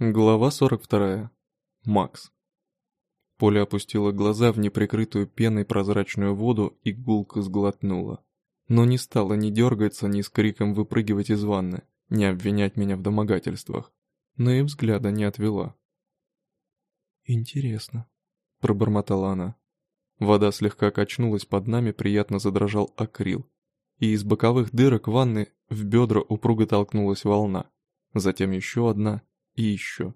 Глава 42. Макс. Поля опустила глаза в неприкрытую пеной прозрачную воду и гулко сглотнула. Но не стала ни дергаться, ни с криком выпрыгивать из ванны, ни обвинять меня в домогательствах. Но и взгляда не отвела. «Интересно», — пробормотала она. Вода слегка качнулась под нами, приятно задрожал акрил. И из боковых дырок ванны в бедра упруго толкнулась волна. Затем еще одна — и еще.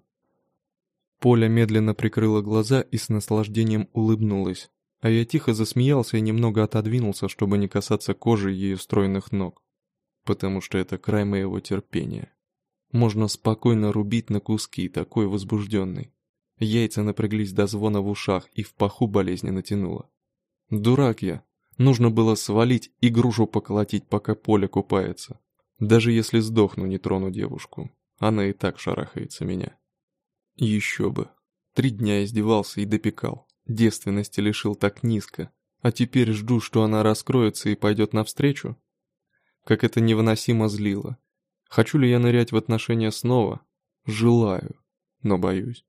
Поля медленно прикрыла глаза и с наслаждением улыбнулась, а я тихо засмеялся и немного отодвинулся, чтобы не касаться кожи ее стройных ног, потому что это край моего терпения. Можно спокойно рубить на куски, такой возбужденный. Яйца напряглись до звона в ушах и в паху болезненно тянуло. Дурак я. Нужно было свалить и грушу поколотить, пока Поля купается. Даже если сдохну, не трону девушку. Она и так шарахается меня. Еще бы. Три дня издевался и допекал. Девственности лишил так низко. А теперь жду, что она раскроется и пойдет навстречу? Как это невыносимо злило. Хочу ли я нырять в отношения снова? Желаю, но боюсь.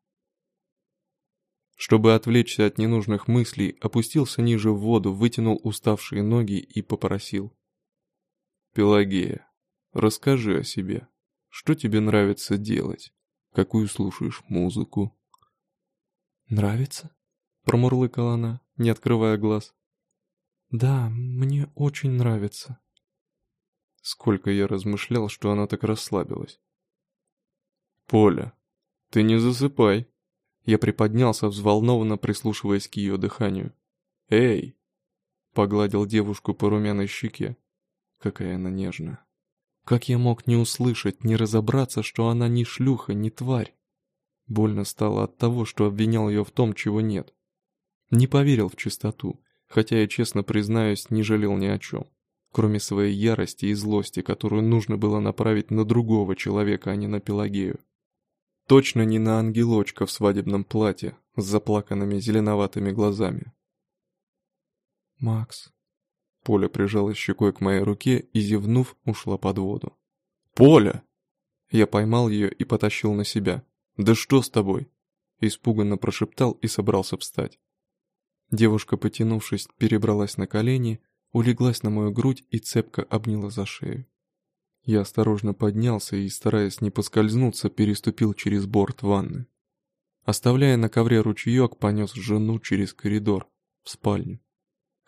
Чтобы отвлечься от ненужных мыслей, опустился ниже в воду, вытянул уставшие ноги и попросил. «Пелагея, расскажи о себе». Что тебе нравится делать? Какую слушаешь музыку?» «Нравится?» — промурлыкала она, не открывая глаз. «Да, мне очень нравится». Сколько я размышлял, что она так расслабилась. «Поля, ты не засыпай!» Я приподнялся, взволнованно прислушиваясь к ее дыханию. «Эй!» — погладил девушку по румяной щеке. Какая она нежная. Как я мог не услышать, не разобраться, что она ни шлюха, ни тварь? Больно стало от того, что обвинял ее в том, чего нет. Не поверил в чистоту, хотя я, честно признаюсь, не жалел ни о чем. Кроме своей ярости и злости, которую нужно было направить на другого человека, а не на Пелагею. Точно не на ангелочка в свадебном платье, с заплаканными зеленоватыми глазами. «Макс, Поля прижалась щекой к моей руке и, зевнув, ушла под воду. «Поля!» Я поймал ее и потащил на себя. «Да что с тобой?» Испуганно прошептал и собрался встать. Девушка, потянувшись, перебралась на колени, улеглась на мою грудь и цепко обняла за шею. Я осторожно поднялся и, стараясь не поскользнуться, переступил через борт ванны. Оставляя на ковре ручеек, понес жену через коридор, в спальню.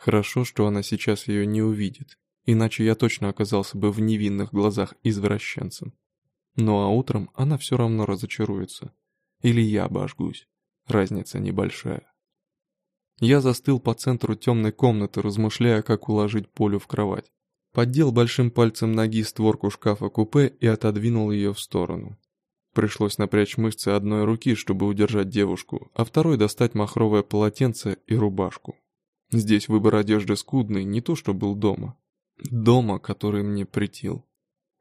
Хорошо, что она сейчас ее не увидит, иначе я точно оказался бы в невинных глазах извращенцем. Ну а утром она все равно разочаруется. Или я обожгусь. Разница небольшая. Я застыл по центру темной комнаты, размышляя, как уложить Полю в кровать. Поддел большим пальцем ноги створку шкафа-купе и отодвинул ее в сторону. Пришлось напрячь мышцы одной руки, чтобы удержать девушку, а второй достать махровое полотенце и рубашку. Здесь выбор одежды скудный, не то что был дома. Дома, который мне притил.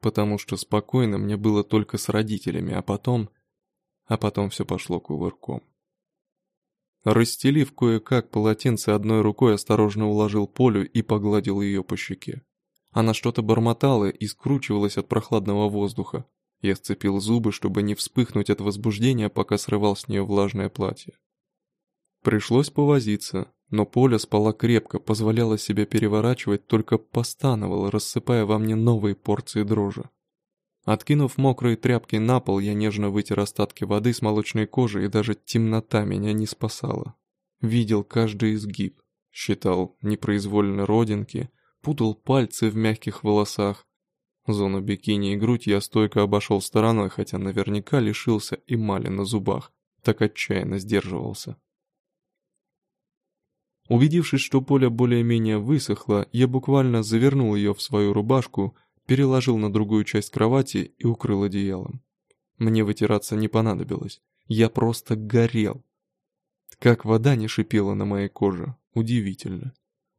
Потому что спокойно мне было только с родителями, а потом... А потом все пошло кувырком. Расстелив кое-как полотенце одной рукой, осторожно уложил Полю и погладил ее по щеке. Она что-то бормотала и скручивалась от прохладного воздуха. Я сцепил зубы, чтобы не вспыхнуть от возбуждения, пока срывал с нее влажное платье. Пришлось повозиться, но Поля спала крепко, позволяла себя переворачивать, только постановала, рассыпая во мне новые порции дрожи. Откинув мокрые тряпки на пол, я нежно вытер остатки воды с молочной кожи, и даже темнота меня не спасала. Видел каждый изгиб, считал непроизвольно родинки, путал пальцы в мягких волосах. Зону бикини и грудь я стойко обошел стороной, хотя наверняка лишился эмали на зубах, так отчаянно сдерживался. Убедившись, что поле более-менее высохло, я буквально завернул ее в свою рубашку, переложил на другую часть кровати и укрыл одеялом. Мне вытираться не понадобилось. Я просто горел. Как вода не шипела на моей коже. Удивительно.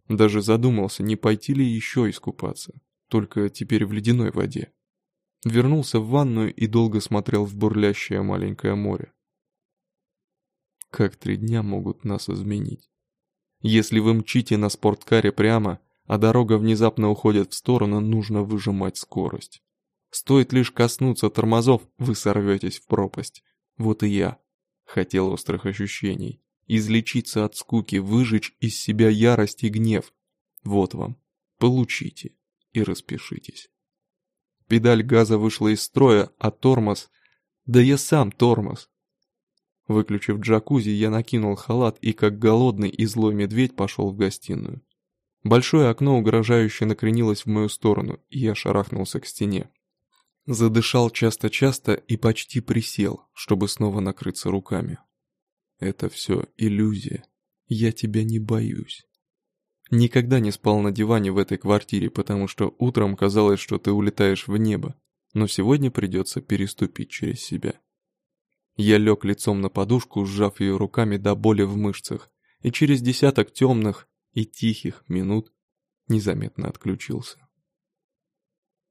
Даже задумался, не пойти ли еще искупаться. Только теперь в ледяной воде. Вернулся в ванную и долго смотрел в бурлящее маленькое море. Как три дня могут нас изменить? Если вы мчите на спорткаре прямо, а дорога внезапно уходит в сторону, нужно выжимать скорость. Стоит лишь коснуться тормозов, вы сорветесь в пропасть. Вот и я. Хотел острых ощущений. Излечиться от скуки, выжечь из себя ярость и гнев. Вот вам. Получите и распишитесь. Педаль газа вышла из строя, а тормоз... Да я сам тормоз. Выключив джакузи, я накинул халат и, как голодный и злой медведь, пошел в гостиную. Большое окно угрожающе накренилось в мою сторону, и я шарахнулся к стене. Задышал часто-часто и почти присел, чтобы снова накрыться руками. Это все иллюзия. Я тебя не боюсь. Никогда не спал на диване в этой квартире, потому что утром казалось, что ты улетаешь в небо, но сегодня придется переступить через себя. Я лег лицом на подушку, сжав ее руками до боли в мышцах, и через десяток темных и тихих минут незаметно отключился.